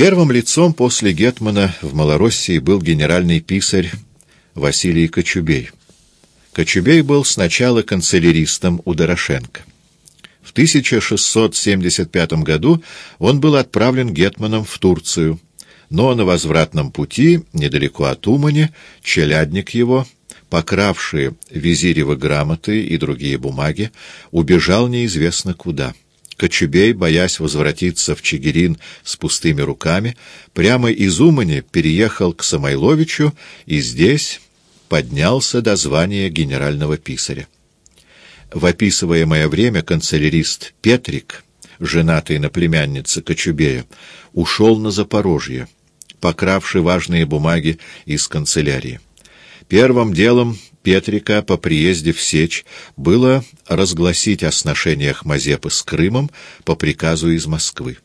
Первым лицом после Гетмана в Малороссии был генеральный писарь Василий Кочубей. Кочубей был сначала канцеляристом у Дорошенко. В 1675 году он был отправлен Гетманом в Турцию, но на возвратном пути, недалеко от Умани, челядник его, покравший визиревы грамоты и другие бумаги, убежал неизвестно куда. Кочубей, боясь возвратиться в Чигирин с пустыми руками, прямо из Умани переехал к Самойловичу и здесь поднялся до звания генерального писаря. В описываемое время канцелярист Петрик, женатый на племяннице Кочубея, ушел на Запорожье, покравший важные бумаги из канцелярии. Первым делом Петрика по приезде в Сечь было разгласить о сношениях Мазепы с Крымом по приказу из Москвы.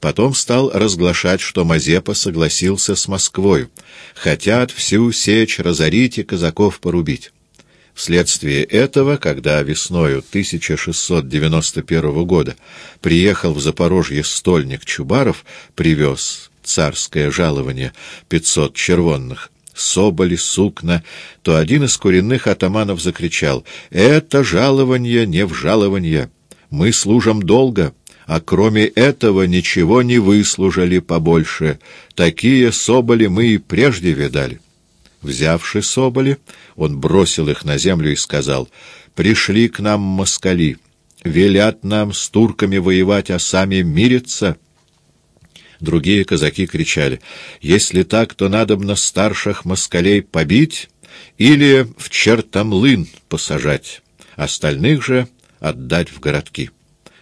Потом стал разглашать, что Мазепа согласился с Москвой, хотят всю Сечь разорить и казаков порубить. Вследствие этого, когда весною 1691 года приехал в Запорожье стольник Чубаров, привез царское жалование 500 червонных, соболи, сукна, то один из куренных атаманов закричал «Это жалование не в жалование! Мы служим долго!» а кроме этого ничего не выслужили побольше. Такие соболи мы и прежде видали. Взявши соболи, он бросил их на землю и сказал, «Пришли к нам москали, велят нам с турками воевать, а сами мирятся». Другие казаки кричали, «Если так, то надобно старших москалей побить или в чертомлын посажать, остальных же отдать в городки.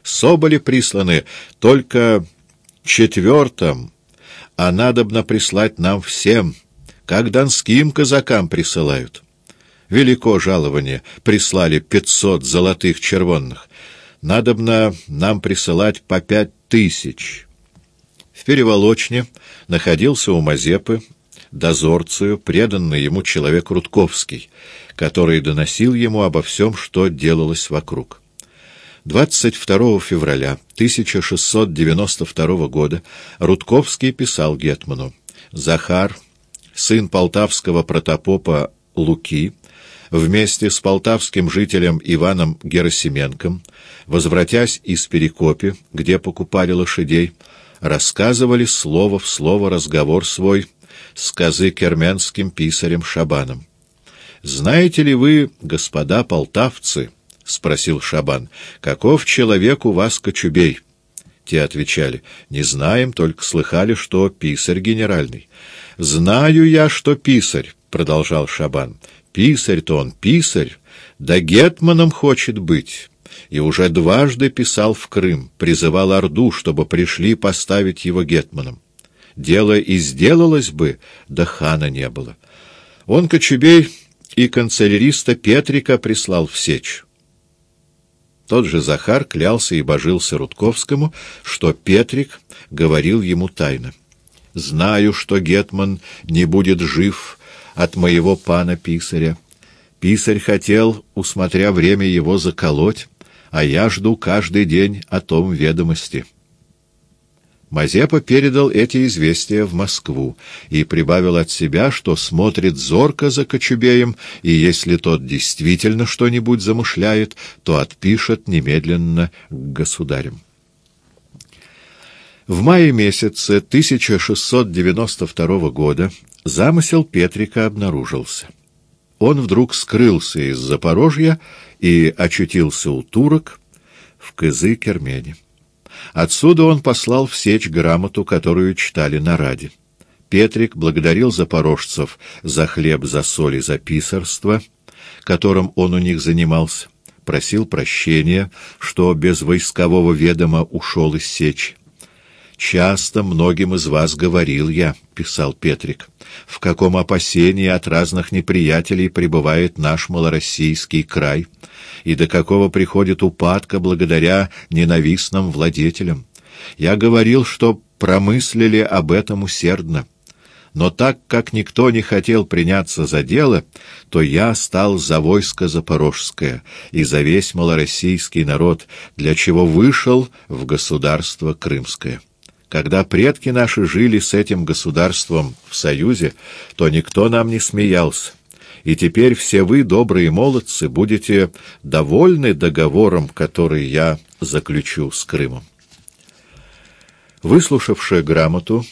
Соболи присланы только четвертым, а надобно прислать нам всем, как донским казакам присылают. Велико жалование, прислали пятьсот золотых червонных. Надобно нам присылать по пять тысяч». В Переволочне находился у Мазепы дозорцию, преданный ему человек Рудковский, который доносил ему обо всем, что делалось вокруг. 22 февраля 1692 года Рудковский писал Гетману «Захар, сын полтавского протопопа Луки, вместе с полтавским жителем Иваном Герасименком, возвратясь из Перекопи, где покупали лошадей, рассказывали слово в слово разговор свой с казы-керменским писарем Шабаном. «Знаете ли вы, господа полтавцы, — спросил Шабан, — каков человек у вас кочубей?» Те отвечали, «Не знаем, только слыхали, что писарь генеральный». «Знаю я, что писарь», — продолжал Шабан. «Писарь-то он писарь, да гетманом хочет быть» и уже дважды писал в Крым, призывал Орду, чтобы пришли поставить его гетманом. Дело и сделалось бы, да хана не было. Он Кочубей и канцеляриста Петрика прислал в Сечь. Тот же Захар клялся и божился Рудковскому, что Петрик говорил ему тайно. «Знаю, что Гетман не будет жив от моего пана-писаря. Писарь хотел, усмотря время его, заколоть, а я жду каждый день о том ведомости». Мазепа передал эти известия в Москву и прибавил от себя, что смотрит зорко за Кочубеем, и если тот действительно что-нибудь замышляет, то отпишет немедленно к государям. В мае месяце 1692 года замысел Петрика обнаружился. Он вдруг скрылся из Запорожья и очутился у турок в Кызы-Кермене. Отсюда он послал в Сечь грамоту, которую читали на Раде. Петрик благодарил запорожцев за хлеб, за соль и за писарство, которым он у них занимался, просил прощения, что без войскового ведома ушел из Сечи. «Часто многим из вас говорил я», — писал Петрик, — «в каком опасении от разных неприятелей пребывает наш малороссийский край, и до какого приходит упадка благодаря ненавистным владетелям. Я говорил, что промыслили об этом усердно. Но так как никто не хотел приняться за дело, то я стал за войско Запорожское и за весь малороссийский народ, для чего вышел в государство Крымское. Когда предки наши жили с этим государством в союзе, то никто нам не смеялся. И теперь все вы, добрые молодцы, будете довольны договором, который я заключу с Крымом. Выслушавшая грамоту,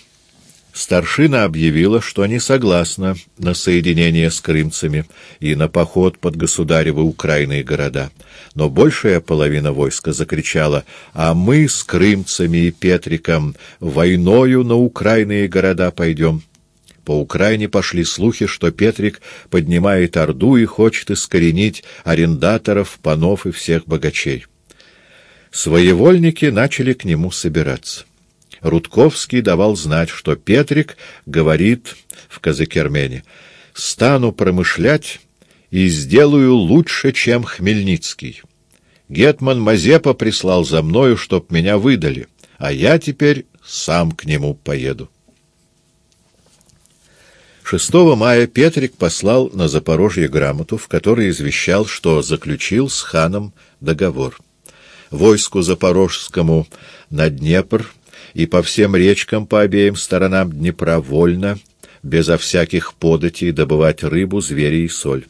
Старшина объявила, что не согласна на соединение с крымцами и на поход под государевы Украины города. Но большая половина войска закричала «А мы с крымцами и Петриком войною на Украины города пойдем». По Украине пошли слухи, что Петрик поднимает Орду и хочет искоренить арендаторов, панов и всех богачей. Своевольники начали к нему собираться. Рудковский давал знать, что Петрик говорит в Казакермене «Стану промышлять и сделаю лучше, чем Хмельницкий. Гетман Мазепа прислал за мною, чтоб меня выдали, а я теперь сам к нему поеду». 6 мая Петрик послал на Запорожье грамоту, в которой извещал, что заключил с ханом договор. Войску запорожскому на Днепр и по всем речкам по обеим сторонам Днепра вольно, безо всяких податей, добывать рыбу, звери и соль.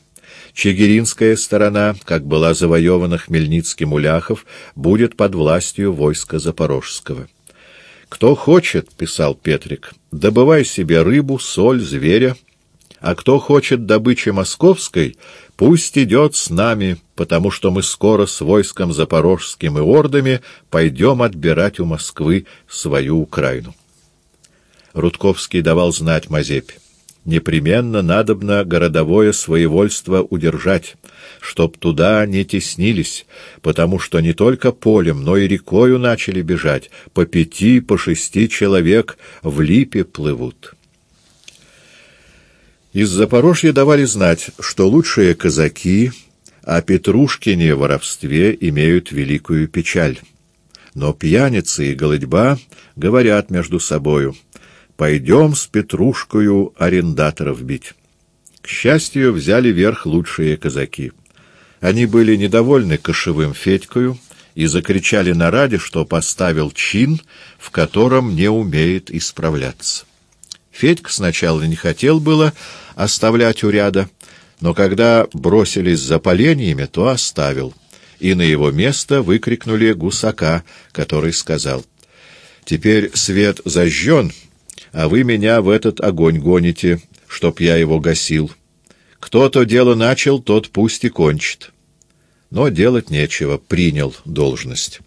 Чигиринская сторона, как была завоевана Хмельницким Уляхов, будет под властью войска Запорожского. «Кто хочет, — писал Петрик, — добывай себе рыбу, соль, зверя, а кто хочет добычи московской, пусть идет с нами, потому что мы скоро с войском запорожским и ордами пойдем отбирать у Москвы свою Украину. Рудковский давал знать Мазепе. Непременно надобно городовое своевольство удержать, чтоб туда не теснились, потому что не только полем, но и рекою начали бежать, по пяти, по шести человек в липе плывут». Из Запорожья давали знать, что лучшие казаки о Петрушкине воровстве имеют великую печаль. Но пьяницы и голодьба говорят между собою «Пойдем с Петрушкою арендаторов бить». К счастью, взяли верх лучшие казаки. Они были недовольны кошевым Федькою и закричали на раде, что поставил чин, в котором не умеет исправляться. Федька сначала не хотел было оставлять уряда, но когда бросились за поленьями, то оставил, и на его место выкрикнули гусака, который сказал, «Теперь свет зажжен, а вы меня в этот огонь гоните, чтоб я его гасил. Кто то дело начал, тот пусть и кончит». Но делать нечего, принял должность.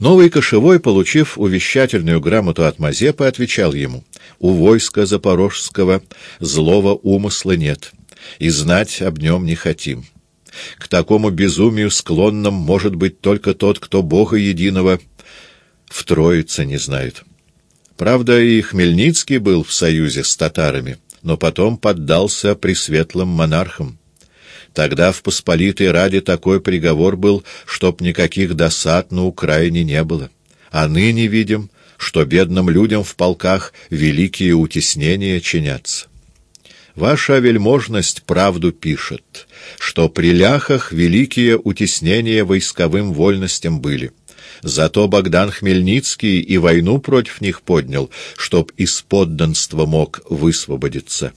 Новый кошевой, получив увещательную грамоту от Мазепы, отвечал ему, «У войска запорожского злого умысла нет, и знать об нем не хотим. К такому безумию склонным может быть только тот, кто Бога единого в Троице не знает». Правда, и Хмельницкий был в союзе с татарами, но потом поддался пресветлым монархам. Тогда в Посполитой Раде такой приговор был, чтоб никаких досад на Украине не было. А ныне видим, что бедным людям в полках великие утеснения чинятся. Ваша вельможность правду пишет, что при ляхах великие утеснения войсковым вольностям были. Зато Богдан Хмельницкий и войну против них поднял, чтоб из подданства мог высвободиться.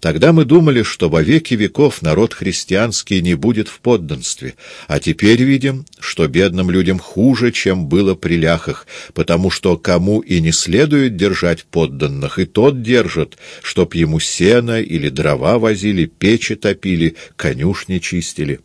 Тогда мы думали, что во веки веков народ христианский не будет в подданстве, а теперь видим, что бедным людям хуже, чем было при ляхах, потому что кому и не следует держать подданных, и тот держит, чтоб ему сено или дрова возили, печи топили, конюшни чистили.